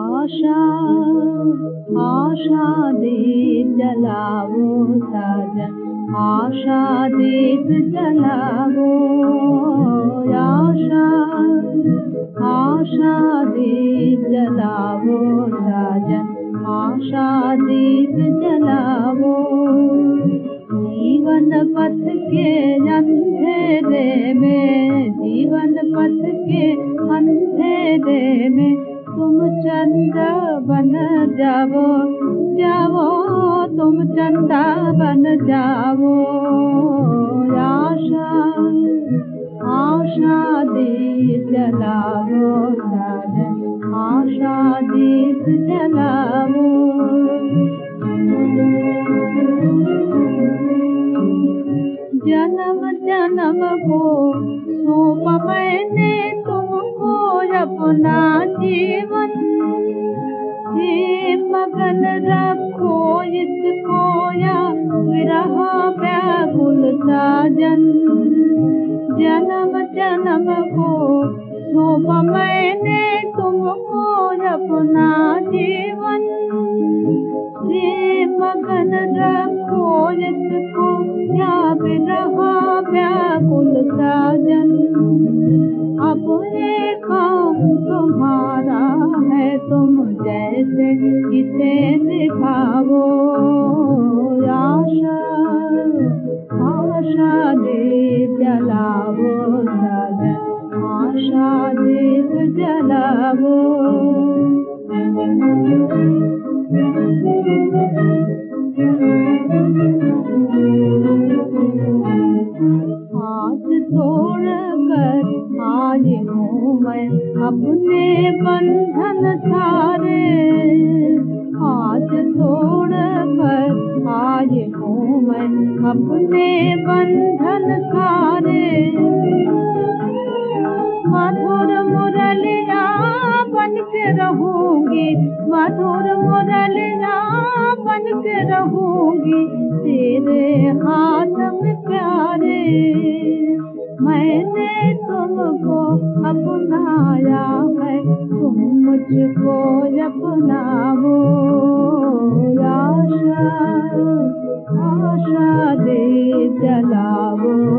आशा आशा दीप जलावो साजन आशा दीप जलावो आशा आशा दीप जलावो साजन आशा दीप जलावो जीवन पथ के अंधेरे में जीवन पथ के अंधेरे में तुम चंदा बन जाओ जाओ तुम चंदा बन जाओ आशा आशा दीप जलाओ आशा दीप जलाओ जन्म जन्म को मैंने तुमको अपना जीवन। हे मगन रखो विरह व्याकुल साजन जन्म जन्म को सौंप मैंने काम तुम्हारा है तुम जैसे इसे दिखाओ आज हूँ मैं अपने बंधन सारे हाथ तोड़ कर आज हूँ मैं अपने बंधन सारे। मधुर मुरलिया बन के रहूँगी, मधुर मुरलिया बन के रहूँगी, तेरे हाथ में प्यारे। अपनाया है तुम मुझको अपनाओ आशा आशा दे जलाओ